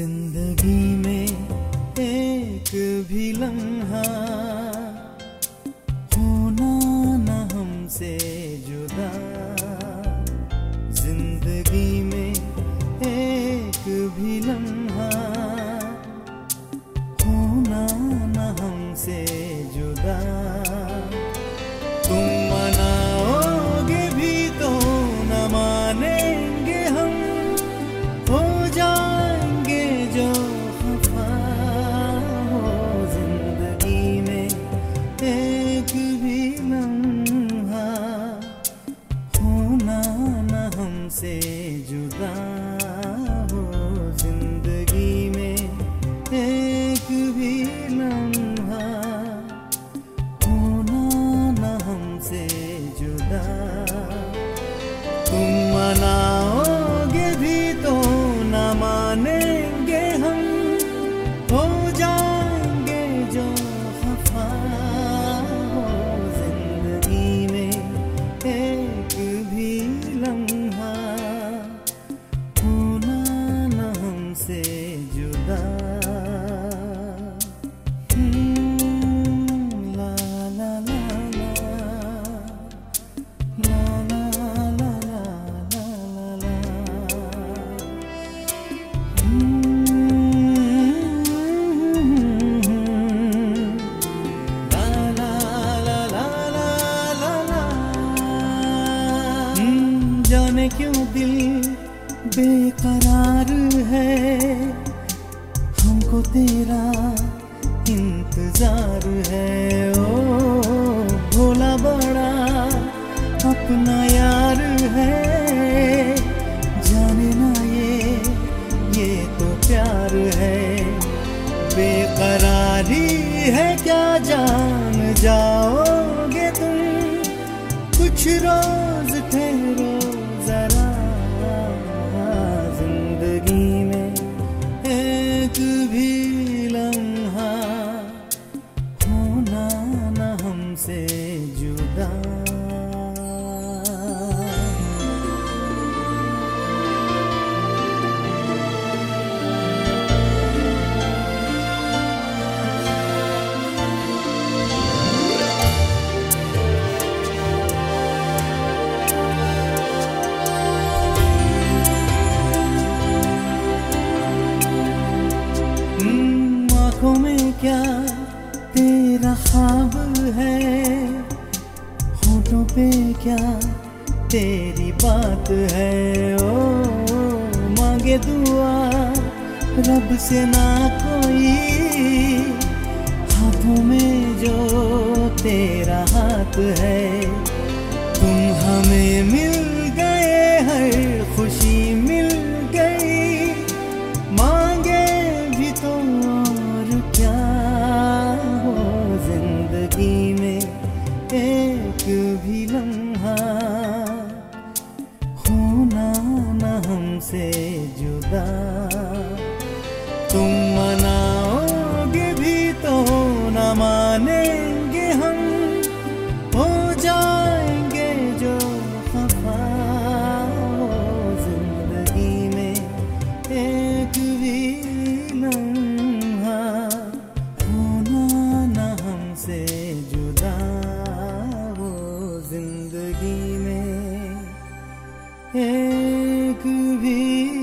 ज़िंदगी में एक भी लम्हा होना न हमसे जुदा। ज़िंदगी में एक भी लम्हा होना न हमसे जुदा। हमसे जुदा हो ज़िंदगी में एक भी लम्हा होना न हमसे जुदा। तुम मनाओगे भी तो न मानेंगे हम, हो जाएँगे जो खफा हो ज़िंदगी में एक भी लम्हा। जाने क्यों दिल बेकरार है? हमको तेरा इंतज़ार है। ओ, भोला बड़ा अपना यार है। जाने ना ये ये तो प्यार है। बेकरारी है क्या जान जाओगे तुम? कुछ रोज ठहरो क्या तेरा ख्वाब है? होठों पे क्या तेरी बात है? ओ, मांगे दुआ रब से ना कोई। हाथों में जो तेरा हाथ है, तुम हमें मिल से जुदा। तुम मनाओगे भी तो न मानेंगे हम। हो जाएँगे जो खफा। ज़िंदगी में एक भी लम्हा। होना न हमसे जुदा। हो ज़िंदगी में एक भी